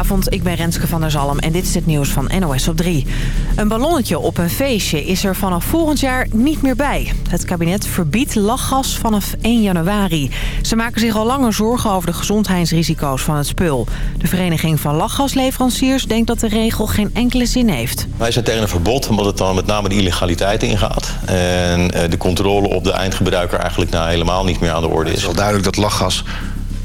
Goedenavond, ik ben Renske van der Zalm en dit is het nieuws van NOS op 3. Een ballonnetje op een feestje is er vanaf volgend jaar niet meer bij. Het kabinet verbiedt lachgas vanaf 1 januari. Ze maken zich al langer zorgen over de gezondheidsrisico's van het spul. De Vereniging van Lachgasleveranciers denkt dat de regel geen enkele zin heeft. Wij zijn tegen een verbod omdat het dan met name de illegaliteit ingaat. En eh, de controle op de eindgebruiker eigenlijk nou helemaal niet meer aan de orde is. Het is wel duidelijk dat lachgas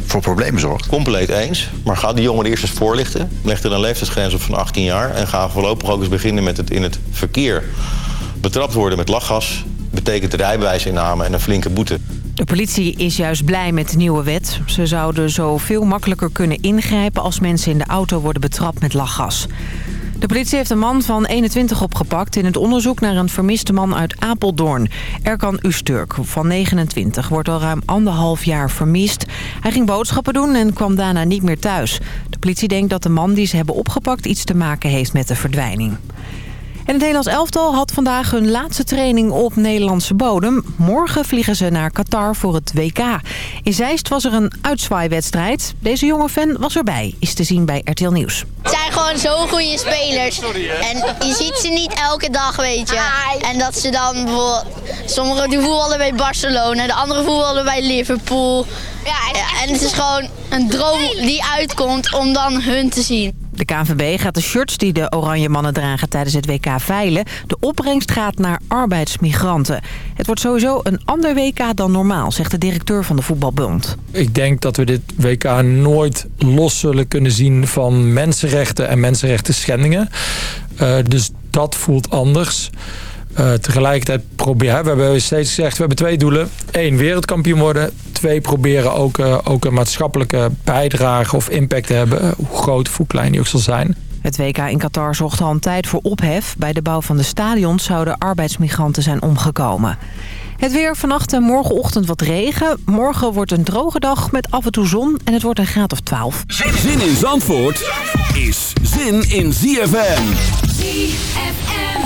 voor problemen zorgt. Compleet eens. Maar ga die jongeren eerst eens voorlichten. Leg er een leeftijdsgrens op van 18 jaar. En ga voorlopig ook eens beginnen met het in het verkeer betrapt worden met lachgas. Betekent rijbewijsinname en een flinke boete. De politie is juist blij met de nieuwe wet. Ze zouden zo veel makkelijker kunnen ingrijpen als mensen in de auto worden betrapt met lachgas. De politie heeft een man van 21 opgepakt in het onderzoek naar een vermiste man uit Apeldoorn. Erkan Usturk van 29 wordt al ruim anderhalf jaar vermist. Hij ging boodschappen doen en kwam daarna niet meer thuis. De politie denkt dat de man die ze hebben opgepakt iets te maken heeft met de verdwijning. En het Nederlands elftal had vandaag hun laatste training op Nederlandse bodem. Morgen vliegen ze naar Qatar voor het WK. In Zeist was er een uitzwaaiwedstrijd. Deze jonge fan was erbij, is te zien bij RTL Nieuws. Het zijn gewoon zo goede spelers. En je ziet ze niet elke dag, weet je. En dat ze dan bijvoorbeeld... Sommigen die voetballen bij Barcelona, de andere voetballen bij Liverpool. Ja, en het is gewoon een droom die uitkomt om dan hun te zien. De KNVB gaat de shirts die de Oranje Mannen dragen tijdens het WK veilen. De opbrengst gaat naar arbeidsmigranten. Het wordt sowieso een ander WK dan normaal, zegt de directeur van de Voetbalbond. Ik denk dat we dit WK nooit los zullen kunnen zien van mensenrechten en mensenrechten schendingen. Uh, dus dat voelt anders. Uh, tegelijkertijd proberen we hebben steeds gezegd, we hebben twee doelen. Eén, wereldkampioen worden. Twee, proberen ook, uh, ook een maatschappelijke bijdrage of impact te hebben. Hoe groot of hoe klein die ook zal zijn. Het WK in Qatar zocht al een tijd voor ophef. Bij de bouw van de stadions zouden arbeidsmigranten zijn omgekomen. Het weer vannacht en morgenochtend wat regen. Morgen wordt een droge dag met af en toe zon en het wordt een graad of 12. Zin in Zandvoort is zin in ZFM. ZFM.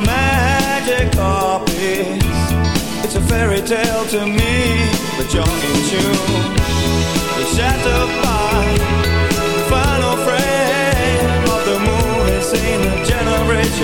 Magic carpets. It's a fairy tale to me, but you're in tune. You're shattered by the final frame of the moon. It's seen that generates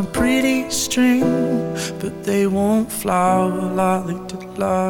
a pretty string, but they won't flower like they did last.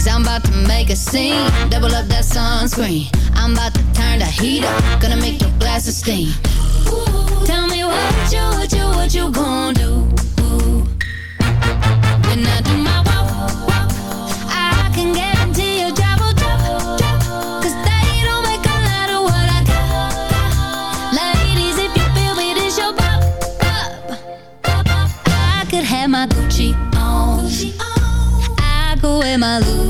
Cause I'm about to make a scene. Double up that sunscreen. I'm about to turn the heat up. Gonna make your glasses steam. Ooh, tell me what you, what you, what you gonna do? When I do my walk, walk, I can guarantee you trouble, trouble, trouble. Cause they don't make a lot of what I got. Ladies, if you feel me, this your pop, pop. I could have my Gucci on. I go wear my Louis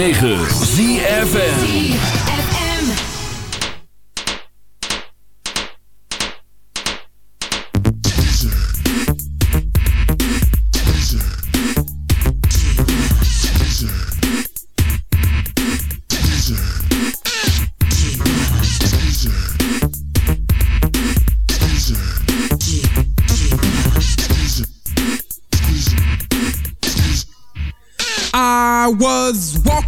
106.9 ZFN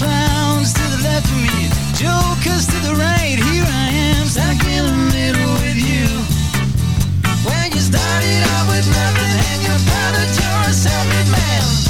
Clowns to the left of me, jokers to the right. Here I am, stuck in the middle with you. When you started out with nothing and you found that you're a self-made man.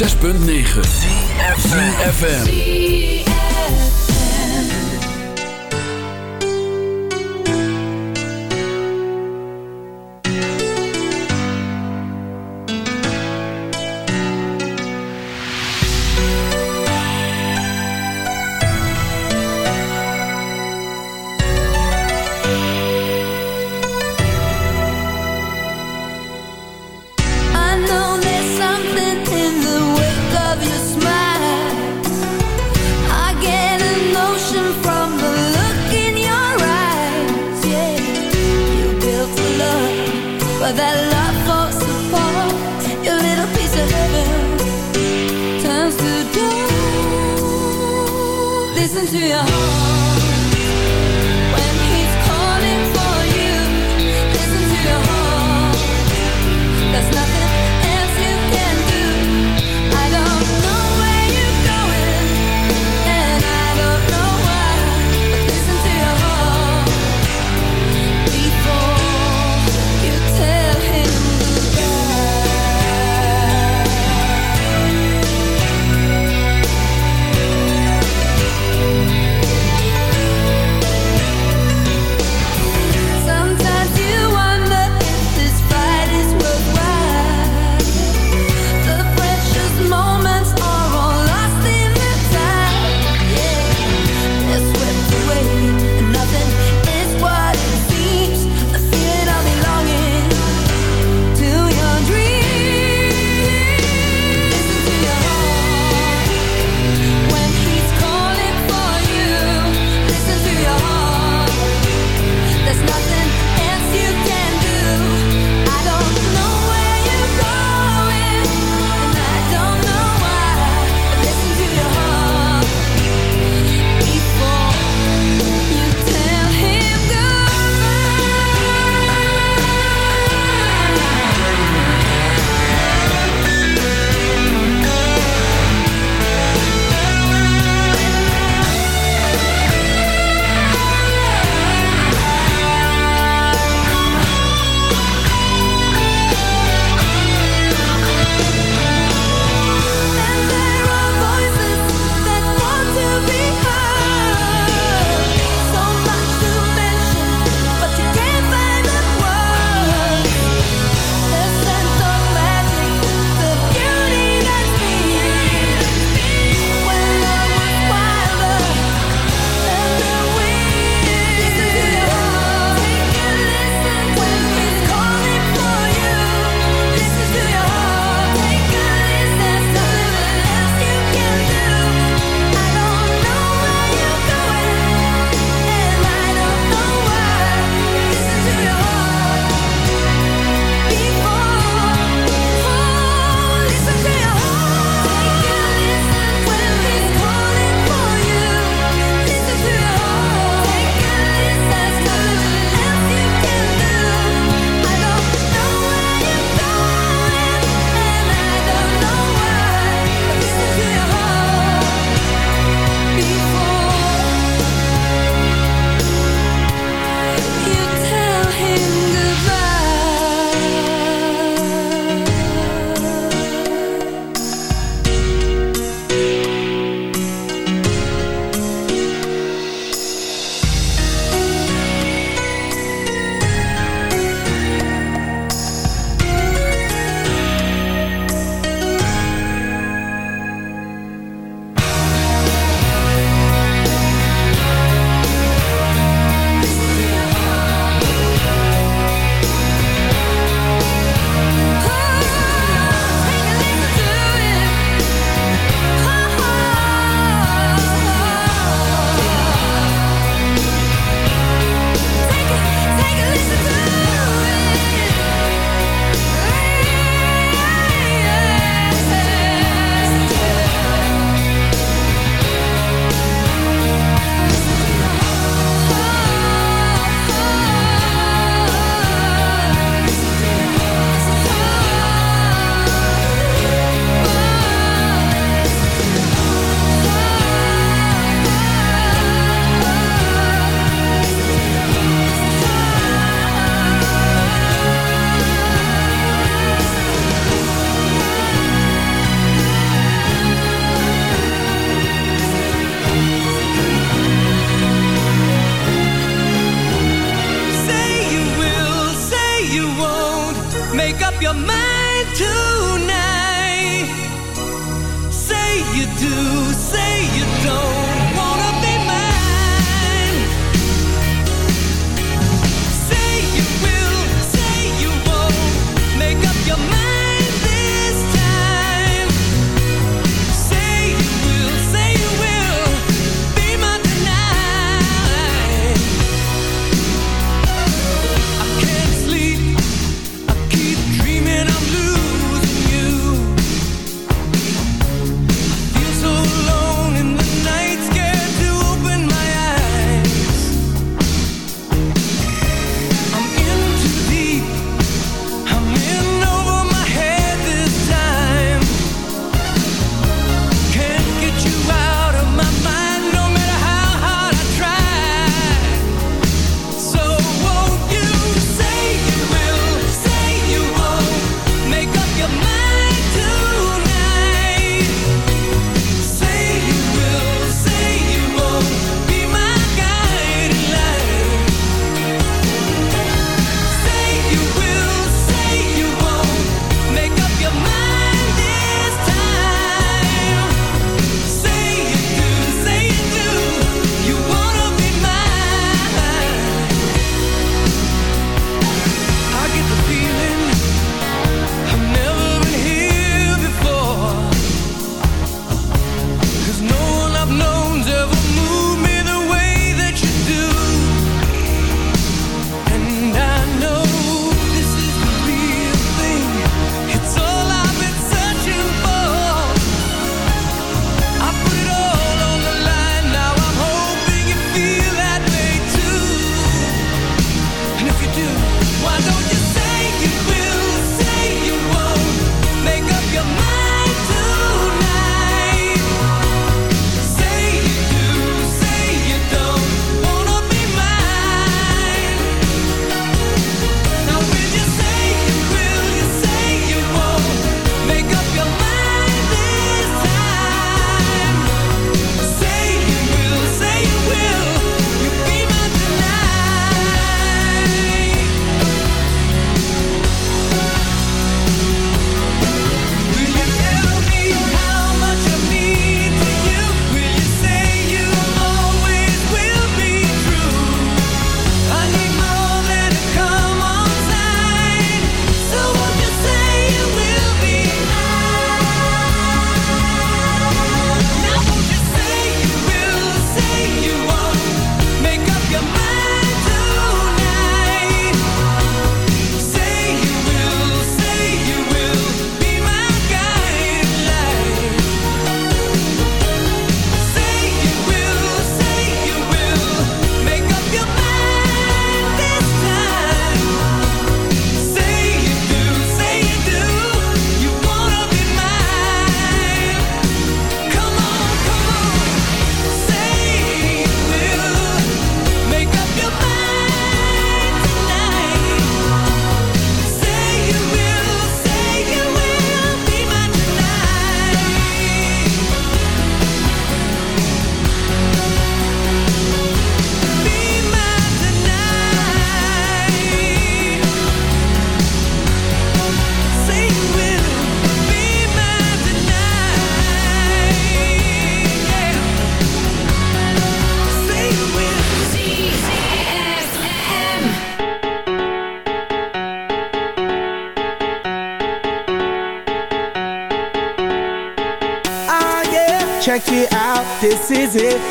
106.9 FM.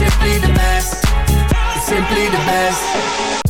Simply the best. Simply the best.